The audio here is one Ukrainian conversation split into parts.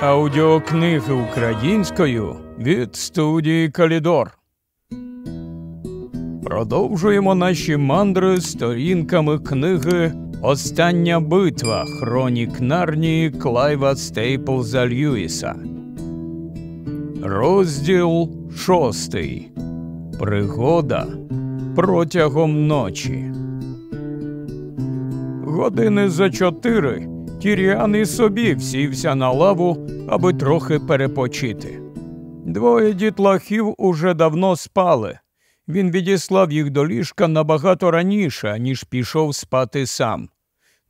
Аудіокниги українською від студії Калідор. Продовжуємо наші мандри сторінками книги Остання битва Хронік Нарнії Клайва Стейплза Льюіса. Розділ шостий. Пригода протягом ночі. Години за чотири Тіріан і собі всівся на лаву, аби трохи перепочити. Двоє дітлахів уже давно спали. Він відіслав їх до ліжка набагато раніше, ніж пішов спати сам.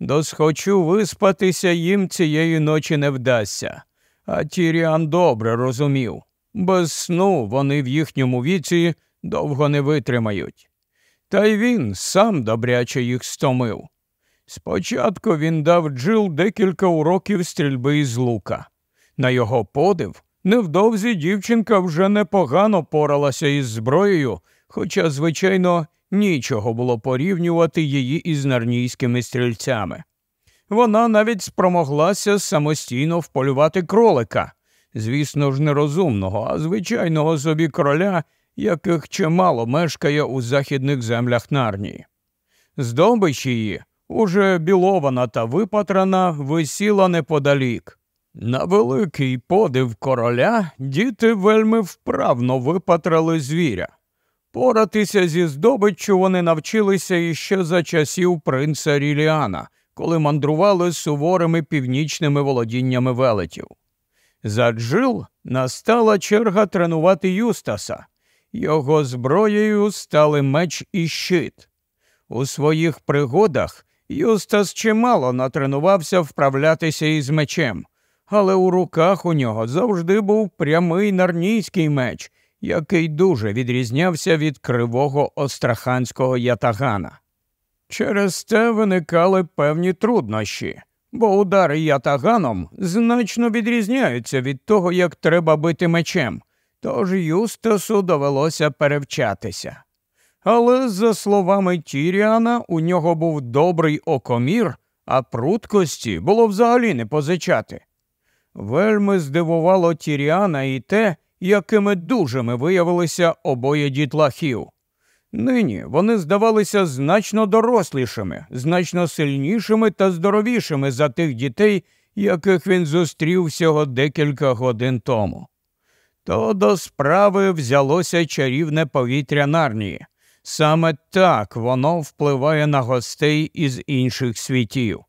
Досхочу виспатися їм цієї ночі не вдасться. А Тіріан добре розумів без сну вони в їхньому віці довго не витримають. Та й він сам добряче їх стомив. Спочатку він дав Джил декілька уроків стрільби із лука. На його подив, невдовзі дівчинка вже непогано поралася із зброєю, хоча, звичайно, нічого було порівнювати її із нарнійськими стрільцями. Вона навіть спромоглася самостійно вполювати кролика, звісно ж, нерозумного, а звичайного собі кроля, яких чимало мешкає у західних землях нарнії. Здобич її уже білована та випатрана, висіла неподалік. На великий подив короля діти вельми вправно випатрали звіря. Поратися зі здобиччю вони навчилися іще за часів принца Ріліана, коли мандрували суворими північними володіннями велетів. За Джил настала черга тренувати Юстаса. Його зброєю стали меч і щит. У своїх пригодах Юстас чимало натренувався вправлятися із мечем, але у руках у нього завжди був прямий нарнійський меч, який дуже відрізнявся від кривого остраханського ятагана. Через те виникали певні труднощі, бо удари ятаганом значно відрізняються від того, як треба бити мечем, тож Юстасу довелося перевчатися. Але, за словами Тіріана, у нього був добрий окомір, а пруткості було взагалі не позичати. Вельми здивувало Тіріана і те, якими дужими виявилися обоє дітлахів. Нині вони здавалися значно дорослішими, значно сильнішими та здоровішими за тих дітей, яких він зустрів всього декілька годин тому. То до справи взялося чарівне повітря нарнії. Саме так воно впливає на гостей із інших світів.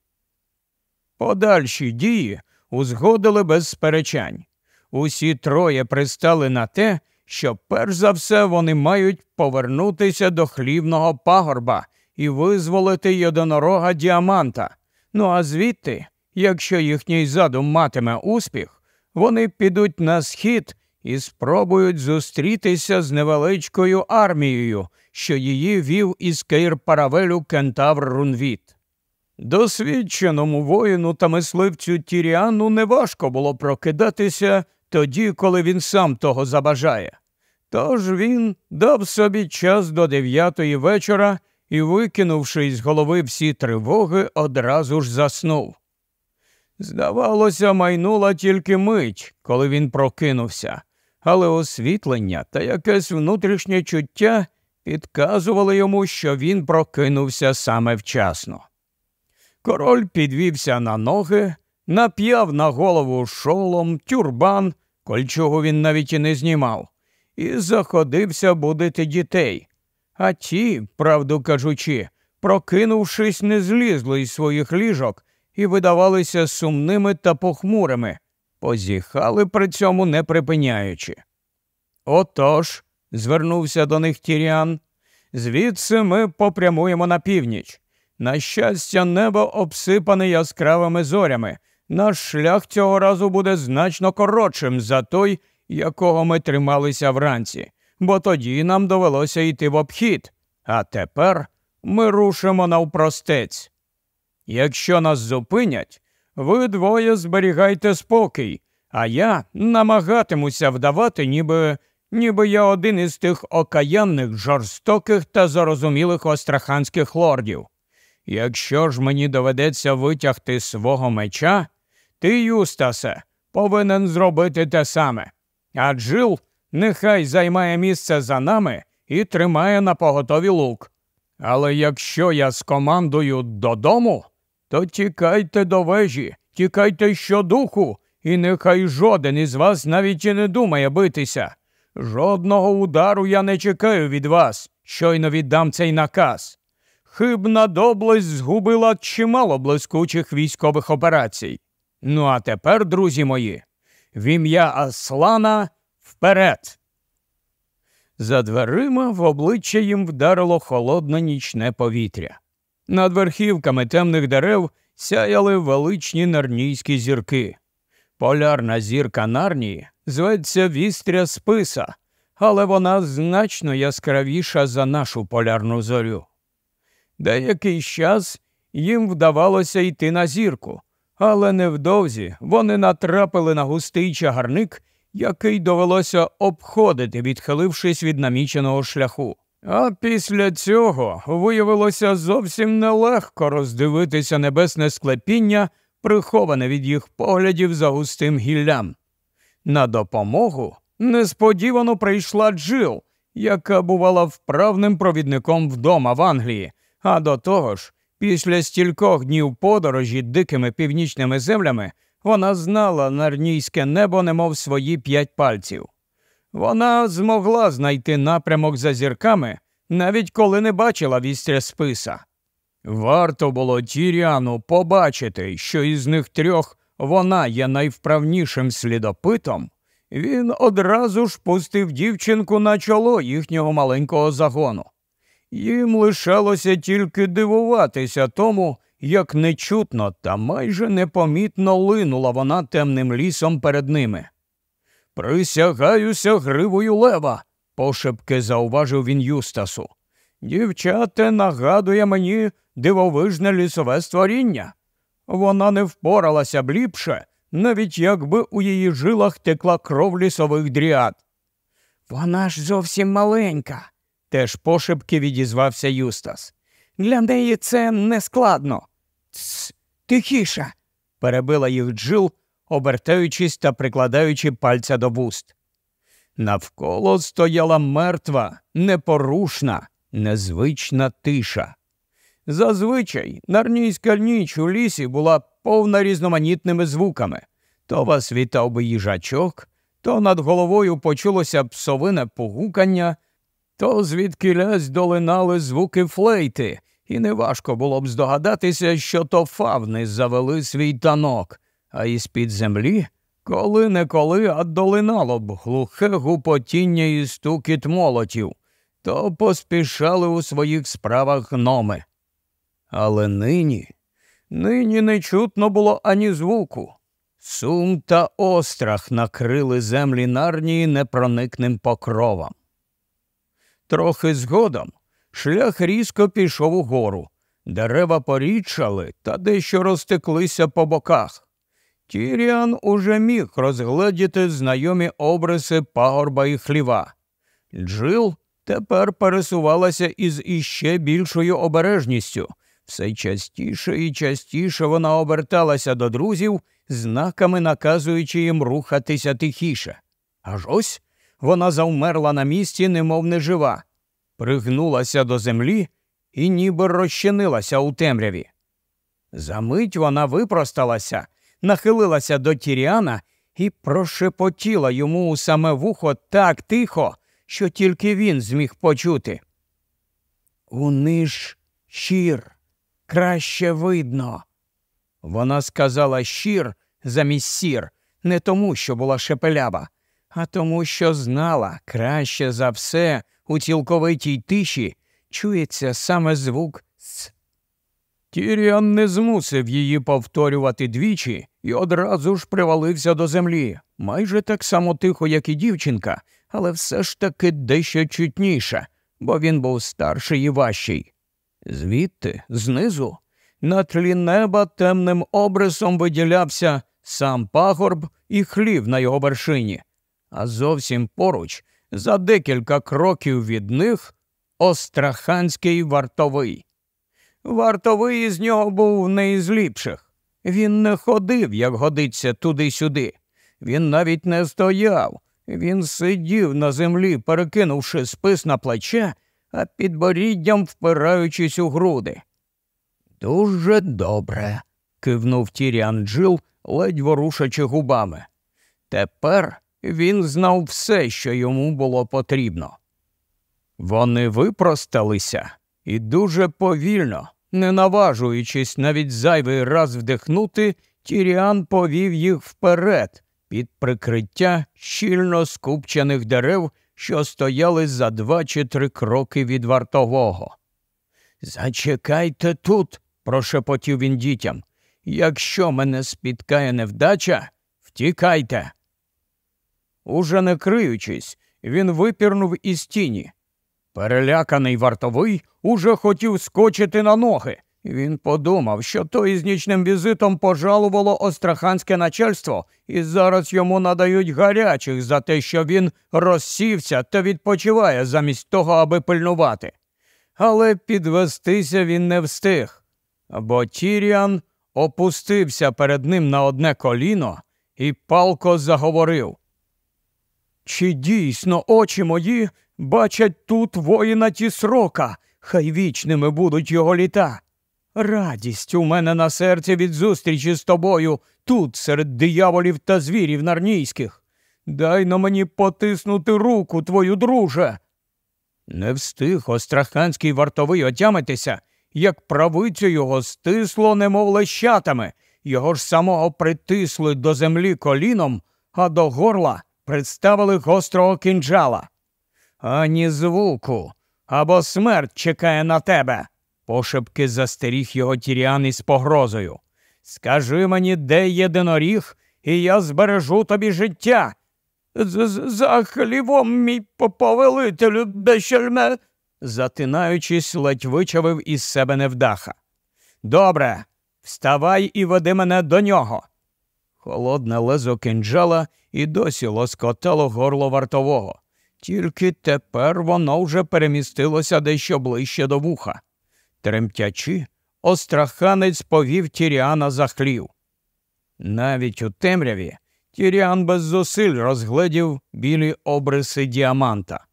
Подальші дії узгодили без сперечань. Усі троє пристали на те, що перш за все вони мають повернутися до хлівного пагорба і визволити єдинорога діаманта. Ну а звідти, якщо їхній задум матиме успіх, вони підуть на схід і спробують зустрітися з невеличкою армією, що її вів із Кейр Паравелю кентавр Рунвіт. Досвідченому воїну та мисливцю Тіріану неважко було прокидатися тоді, коли він сам того забажає. Тож він дав собі час до дев'ятої вечора і, викинувши із голови всі тривоги, одразу ж заснув. Здавалося, майнула тільки мить, коли він прокинувся, але освітлення та якесь внутрішнє чуття підказували йому, що він прокинувся саме вчасно. Король підвівся на ноги, нап'яв на голову шолом, тюрбан, кольчого він навіть і не знімав, і заходився будити дітей. А ті, правду кажучи, прокинувшись, не злізли із своїх ліжок і видавалися сумними та похмурими, позіхали при цьому не припиняючи. Отож, звернувся до них Тіріан, звідси ми попрямуємо на північ. На щастя, небо обсипане яскравими зорями. Наш шлях цього разу буде значно коротшим за той, якого ми трималися вранці, бо тоді нам довелося йти в обхід, а тепер ми рушимо навпростець. Якщо нас зупинять, ви двоє зберігайте спокій, а я намагатимуся вдавати, ніби ніби я один із тих окаянних, жорстоких та зарозумілих остраханських лордів. Якщо ж мені доведеться витягти свого меча, ти, Юстасе, повинен зробити те саме. А Джил нехай займає місце за нами і тримає на поготові лук. Але якщо я скомандую додому, то тікайте до вежі, тікайте щодуху, і нехай жоден із вас навіть і не думає битися. Жодного удару я не чекаю від вас, щойно віддам цей наказ. Хибна доблесть згубила чимало блискучих військових операцій. Ну а тепер, друзі мої, в ім'я Аслана вперед. За дверима в обличчя їм вдарило холодне нічне повітря. Над верхівками темних дерев сяяли величні нарнійські зірки. Полярна зірка Нарнії зветься вістря списа, але вона значно яскравіша за нашу полярну зорю. Деякий час їм вдавалося йти на зірку, але невдовзі вони натрапили на густий чагарник, який довелося обходити, відхилившись від наміченого шляху. А після цього виявилося зовсім нелегко роздивитися небесне склепіння, приховане від їх поглядів за густим гіллям. На допомогу несподівано прийшла Джил, яка бувала вправним провідником вдома в Англії, а до того ж, після стількох днів подорожі дикими північними землями вона знала нарнійське небо, немов свої п'ять пальців. Вона змогла знайти напрямок за зірками, навіть коли не бачила вістря списа. Варто було Тіріану побачити, що із них трьох вона є найвправнішим слідопитом, він одразу ж пустив дівчинку на чоло їхнього маленького загону. Їм лишалося тільки дивуватися тому, як нечутно та майже непомітно линула вона темним лісом перед ними. Присягаюся гривою лева, пошепки зауважив він Юстасу. Дівчате нагадує мені дивовижне лісове створіння. Вона не впоралася б ліпше, навіть якби у її жилах текла кров лісових дріад. Вона ж зовсім маленька, теж пошепки відізвався Юстас. Для неї це не складно. Тс, тихіше, перебила їх Джил, обертаючись та прикладаючи пальця до вуст. Навколо стояла мертва, непорушна, незвична тиша. Зазвичай нарнійська ніч у лісі була повна різноманітними звуками. То вас вітав би їжачок, то над головою почулося псовине погукання, то звідкилясь долинали звуки флейти, і неважко було б здогадатися, що то фавни завели свій танок, а із під землі коли неколи а долинало б глухе гупотіння і стукіт молотів, то поспішали у своїх справах гноми. Але нині, нині не чутно було ані звуку. Сум та острах накрили землі нарнії непроникним покровом. Трохи згодом шлях різко пішов угору, дерева порічали та дещо розтеклися по боках. Тіріан уже міг розгледіти знайомі обриси пагорба і хліва. Джил тепер пересувалася із іще більшою обережністю. Все частіше і частіше вона оберталася до друзів, знаками наказуючи їм рухатися тихіше. Аж ось вона завмерла на місці, немов нежива, пригнулася до землі і ніби розчинилася у темряві. Замить вона випросталася, нахилилася до Тіріана і прошепотіла йому у саме вухо так тихо, що тільки він зміг почути. Униж щір краще видно. Вона сказала щір замість сір, не тому, що була шепелява, а тому, що знала краще за все у цілковитій тиші чується саме звук с. Тіріан не змусив її повторювати двічі і одразу ж привалився до землі, майже так само тихо, як і дівчинка, але все ж таки дещо чутніше, бо він був старший і важчий. Звідти, знизу, на тлі неба темним обрисом виділявся сам пагорб і хлів на його вершині, а зовсім поруч, за декілька кроків від них, остраханський вартовий. Вартовий із нього був не із ліпших. Він не ходив, як годиться туди-сюди. Він навіть не стояв. Він сидів на землі, перекинувши спис на плече, а підборіддям впираючись у груди. Дуже добре, кивнув Тіріан Джил, ледь ворушачи губами. Тепер він знав все, що йому було потрібно. Вони випросталися і дуже повільно, не наважуючись навіть зайвий раз вдихнути, Тіріан повів їх вперед під прикриття щільно скупчених дерев, що стояли за два чи три кроки від вартового. Зачекайте тут, прошепотів він дітям. Якщо мене спіткає невдача, втікайте. Уже не криючись, він випірнув із тіні. Переляканий вартовий уже хотів скочити на ноги. Він подумав, що той із нічним візитом пожалувало остраханське начальство, і зараз йому надають гарячих за те, що він розсівся та відпочиває замість того, аби пильнувати. Але підвестися він не встиг, бо Тіріан опустився перед ним на одне коліно і палко заговорив. Чи дійсно очі мої бачать тут воїна тісрока, хай вічними будуть його літа? Радість у мене на серці від зустрічі з тобою тут, серед дияволів та звірів нарнійських. Дай на мені потиснути руку твою, друже. Не встиг остраханський вартовий отямитися, як правицю його стисло, немов лещатами, його ж самого притисли до землі коліном, а до горла представили гострого кинджала. Ані звуку, або смерть чекає на тебе пошепки застеріг його тіріан із погрозою. Скажи мені, де єдиноріг, і я збережу тобі життя. За хлівом, мій повелителю, бешельме, затинаючись, ледь вичавив із себе невдаха. Добре, вставай і веди мене до нього. Холодне лезо кинджала і досі лоскотало горло вартового, тільки тепер воно вже перемістилося дещо ближче до вуха. Тремтячи, остраханець повів Тіріана за хлів. Навіть у темряві Тіріан без зусиль розгледів білі обриси діаманта.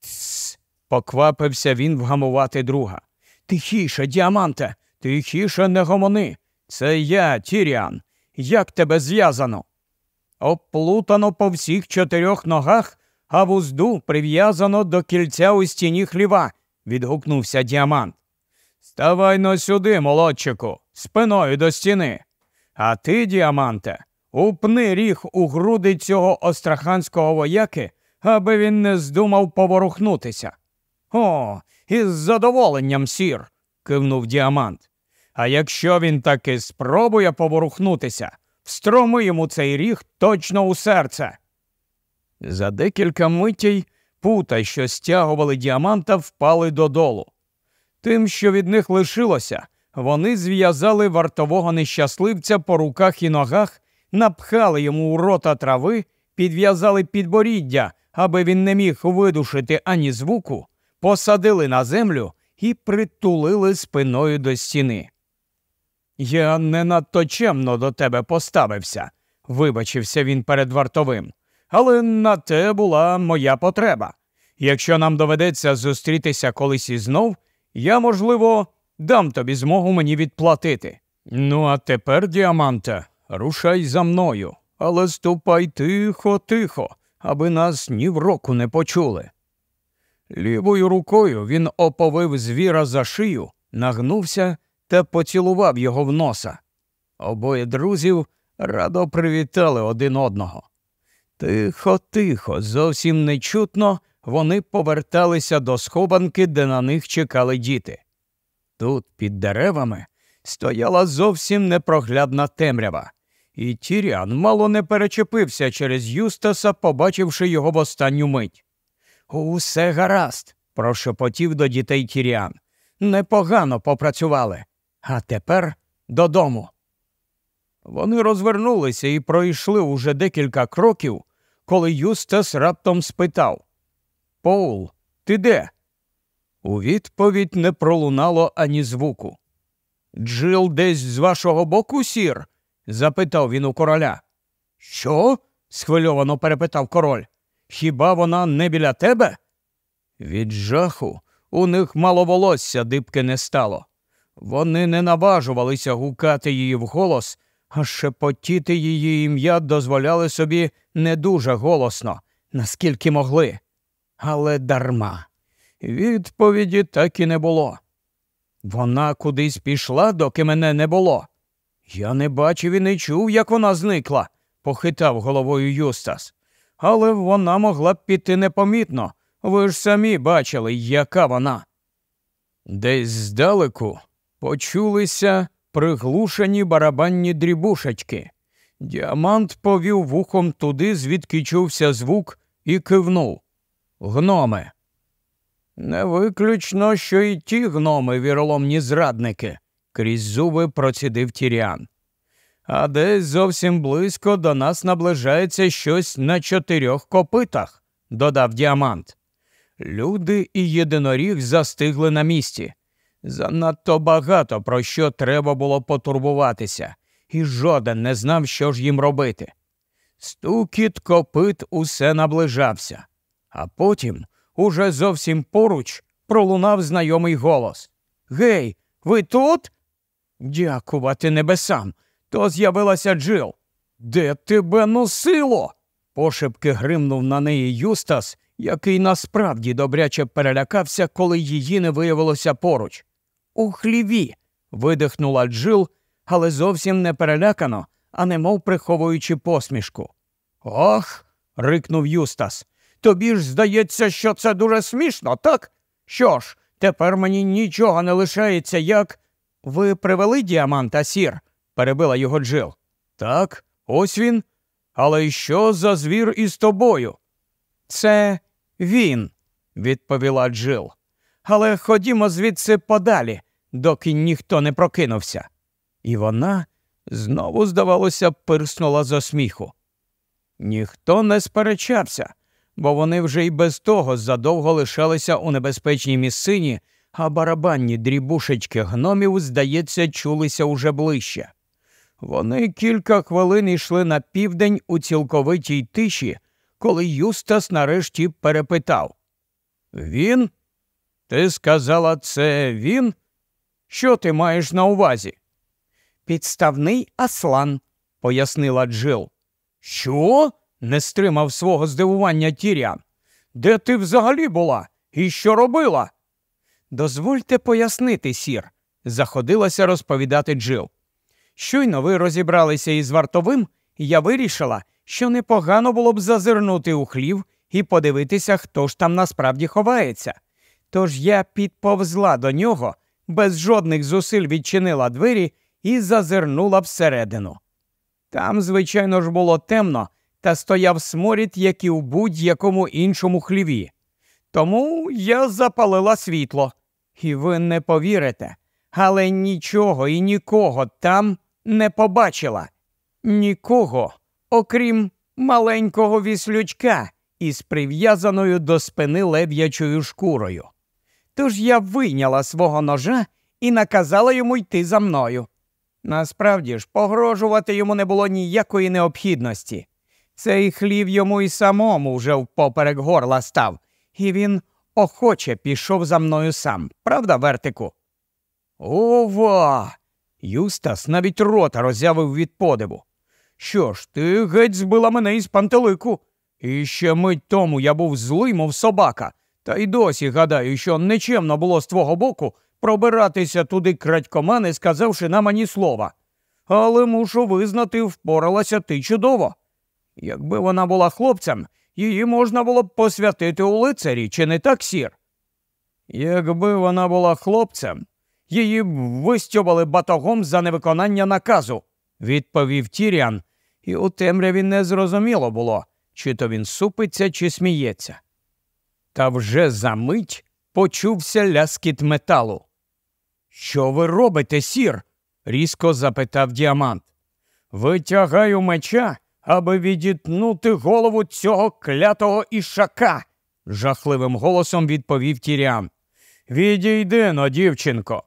Тсс. поквапився він вгамувати друга. Тихіше, діаманте, тихіше не гомони. Це я, Тіріан. Як тебе зв'язано? Оплутано по всіх чотирьох ногах, а вузду прив'язано до кільця у стіні хліва, відгукнувся діамант. Ставай но сюди, молодчику, спиною до стіни. А ти, діаманте, упни ріг у груди цього остраханського вояки, аби він не здумав поворухнутися. О, із задоволенням, сір, кивнув діамант. А якщо він таки спробує поворухнутися, встроми йому цей ріг точно у серце. За декілька митей пута, що стягували діаманта, впали додолу. Тим, що від них лишилося, вони зв'язали вартового нещасливця по руках і ногах, напхали йому у рота трави, підв'язали підборіддя, аби він не міг видушити ані звуку, посадили на землю і притулили спиною до стіни. Я не надто чемно до тебе поставився, вибачився він перед вартовим, але на те була моя потреба. Якщо нам доведеться зустрітися колись і знов, я, можливо, дам тобі змогу мені відплатити. Ну, а тепер, діаманте, рушай за мною, але ступай тихо, тихо, аби нас ні в року не почули. Лівою рукою він оповив звіра за шию, нагнувся та поцілував його в носа. Обоє друзів радо привітали один одного. Тихо, тихо, зовсім нечутно вони поверталися до схованки, де на них чекали діти. Тут, під деревами, стояла зовсім непроглядна темрява, і Тіріан мало не перечепився через Юстаса, побачивши його в останню мить. Усе гаразд, прошепотів до дітей Тіріан. Непогано попрацювали. А тепер додому. Вони розвернулися і пройшли уже декілька кроків, коли Юстас раптом спитав Поул, ти де? У відповідь не пролунало ані звуку. Джил десь з вашого боку, сір? запитав він у короля. Що? схвильовано перепитав король. Хіба вона не біля тебе? Від жаху у них мало волосся дибки не стало. Вони не наважувалися гукати її вголос, а шепотіти її ім'я дозволяли собі не дуже голосно, наскільки могли. Але дарма. Відповіді так і не було. Вона кудись пішла, доки мене не було. Я не бачив і не чув, як вона зникла, похитав головою Юстас. Але вона могла б піти непомітно. Ви ж самі бачили, яка вона. Десь здалеку почулися приглушені барабанні дрібушечки. Діамант повів вухом туди, звідки чувся звук, і кивнув. Гноми. Не виключно, що і ті гноми віроломні зрадники, крізь зуби процідив Тіріан. А десь зовсім близько до нас наближається щось на чотирьох копитах, додав діамант. Люди і єдиноріг застигли на місці. Занадто багато про що треба було потурбуватися, і жоден не знав, що ж їм робити. Стукіт копит усе наближався, а потім, уже зовсім поруч, пролунав знайомий голос Гей, ви тут? Дякувати небесам. То з'явилася Джил. Де тебе носило? Пошепки гримнув на неї Юстас, який насправді добряче перелякався, коли її не виявилося поруч. У хліві. видихнула Джил, але зовсім не перелякано, а немов приховуючи посмішку. Ох. рикнув Юстас. Тобі ж здається, що це дуже смішно, так? Що ж, тепер мені нічого не лишається, як. Ви привели діаманта, сір? перебила його Джил. Так, ось він. Але що за звір із тобою? Це він, відповіла Джил. Але ходімо звідси подалі, доки ніхто не прокинувся. І вона знову, здавалося, пирснула за сміху. Ніхто не сперечався, бо вони вже й без того задовго лишалися у небезпечній місцині, а барабанні дрібушечки гномів, здається, чулися уже ближче. Вони кілька хвилин йшли на південь у цілковитій тиші, коли Юстас нарешті перепитав Він? Ти сказала, це він? Що ти маєш на увазі? Підставний аслан, пояснила Джил. Що? не стримав свого здивування Тірян. Де ти взагалі була? І що робила? Дозвольте пояснити, сір, заходилася розповідати Джил. Щойно ви розібралися із вартовим, я вирішила, що непогано було б зазирнути у хлів і подивитися, хто ж там насправді ховається. Тож я підповзла до нього, без жодних зусиль відчинила двері і зазирнула всередину. Там, звичайно ж, було темно, та стояв сморід, як і у будь-якому іншому хліві. Тому я запалила світло. І ви не повірите, але нічого і нікого там не побачила. Нікого, окрім маленького віслючка із прив'язаною до спини лев'ячою шкурою. Тож я вийняла свого ножа і наказала йому йти за мною. Насправді ж, погрожувати йому не було ніякої необхідності. Цей хлів йому й самому вже впоперек горла став, і він охоче пішов за мною сам, правда, Вертику? Ова. Юстас навіть рота роззявив від подиву. Що ж, ти геть збила мене із пантелику. І ще мить тому я був злий, мов собака, та й досі гадаю, що нечемно було з твого боку пробиратися туди крадькома, не сказавши нам ані слова. Але мушу визнати, впоралася ти чудово. Якби вона була хлопцем, її можна було б посвятити у лицарі, чи не так, сір? Якби вона була хлопцем, її б вистьобали батогом за невиконання наказу, відповів Тіріан, і у темряві не зрозуміло було, чи то він супиться, чи сміється. Та вже за мить почувся ляскіт металу. Що ви робите, сір? різко запитав діамант. Витягаю меча аби відітнути голову цього клятого ішака, жахливим голосом відповів Тіріан. Відійди но, дівчинко.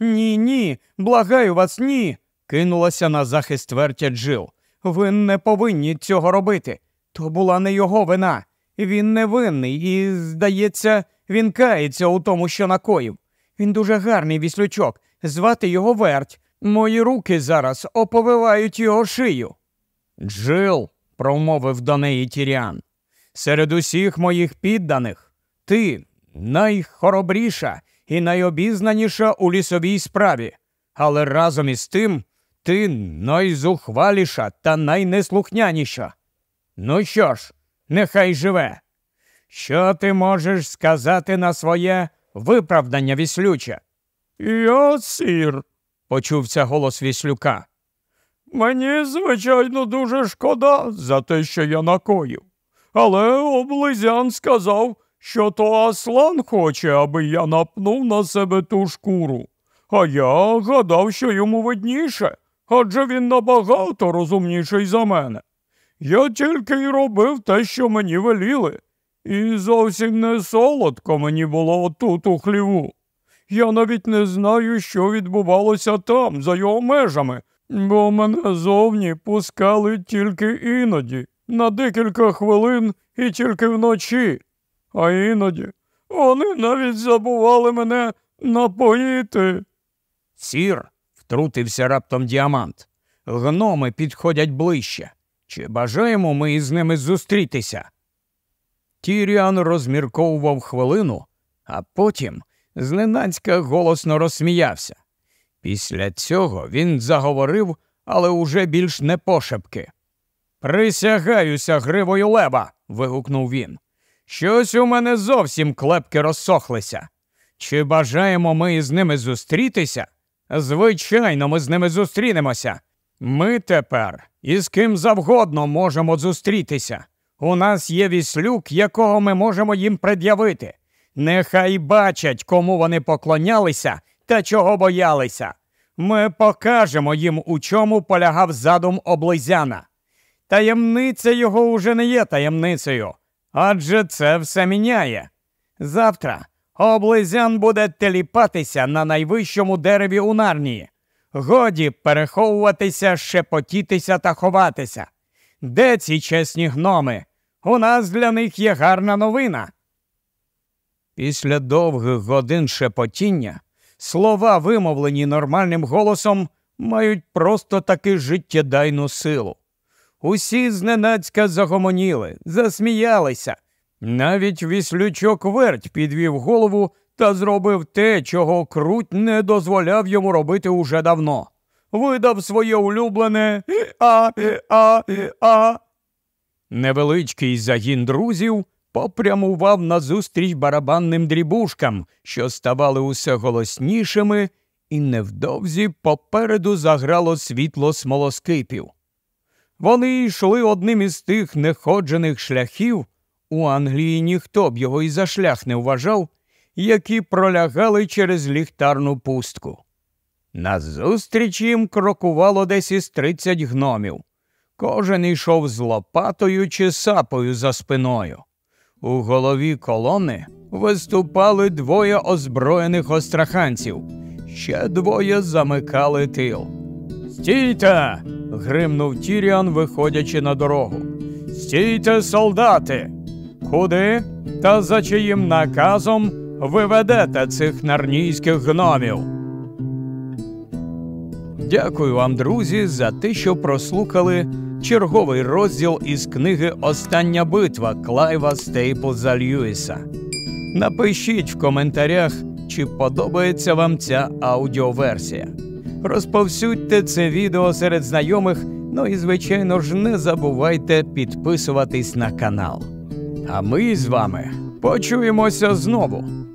Ні, ні, благаю вас, ні. кинулася на захист вертя Джил. Ви не повинні цього робити. То була не його вина. Він невинний і, здається, він кається у тому, що накоїв. Він дуже гарний віслючок. Звати його верть. Мої руки зараз оповивають його шию. Джил, промовив до неї Тіріан, серед усіх моїх підданих ти найхоробріша і найобізнаніша у лісовій справі, але разом із тим ти найзухваліша та найнеслухняніша. Ну що ж, нехай живе. Що ти можеш сказати на своє виправдання віслюче? Я сир, почувся голос віслюка. Мені, звичайно, дуже шкода за те, що я накоїв. Але облизян сказав, що то Аслан хоче, аби я напнув на себе ту шкуру. А я гадав, що йому видніше, адже він набагато розумніший за мене. Я тільки й робив те, що мені веліли, і зовсім не солодко мені було отут у хліву. Я навіть не знаю, що відбувалося там, за його межами, бо мене зовні пускали тільки іноді, на декілька хвилин і тільки вночі. А іноді вони навіть забували мене напоїти. Сір, втрутився раптом діамант. Гноми підходять ближче. Чи бажаємо ми із ними зустрітися? Тіріан розмірковував хвилину, а потім зненацька голосно розсміявся. Після цього він заговорив, але уже більш не пошепки. Присягаюся гривою лева. вигукнув він. Щось у мене зовсім клепки розсохлися. Чи бажаємо ми із ними зустрітися? Звичайно, ми з ними зустрінемося. Ми тепер із ким завгодно можемо зустрітися. У нас є віслюк, якого ми можемо їм пред'явити. Нехай бачать, кому вони поклонялися та чого боялися. Ми покажемо їм, у чому полягав задум облизяна. Таємниця його уже не є таємницею, адже це все міняє. Завтра облизян буде теліпатися на найвищому дереві у нарнії. Годі переховуватися, шепотітися та ховатися. Де ці чесні гноми? У нас для них є гарна новина. Після довгих годин шепотіння слова, вимовлені нормальним голосом, мають просто таки життєдайну силу. Усі зненацька загомоніли, засміялися. Навіть віслючок верть підвів голову та зробив те, чого круть не дозволяв йому робити уже давно. Видав своє улюблене а, а, а. Невеличкий загін друзів попрямував назустріч барабанним дрібушкам, що ставали усе голоснішими, і невдовзі попереду заграло світло смолоскипів. Вони йшли одним із тих неходжених шляхів, у Англії ніхто б його і за шлях не вважав, які пролягали через ліхтарну пустку. Назустріч їм крокувало десь із тридцять гномів. Кожен йшов з лопатою чи сапою за спиною. У голові колони виступали двоє озброєних остраханців, ще двоє замикали тил. Стійте. гримнув Тіріан, виходячи на дорогу. Стійте, солдати! Куди та за чиїм наказом ви ведете цих нарнійських гномів? Дякую вам, друзі, за те, що прослухали черговий розділ із книги Остання битва Клайва Стейплза Льюіса. Напишіть в коментарях, чи подобається вам ця аудіоверсія. Розповсюдьте це відео серед знайомих, ну і, звичайно ж, не забувайте підписуватись на канал. А ми з вами почуємося знову